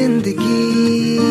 जिंदगी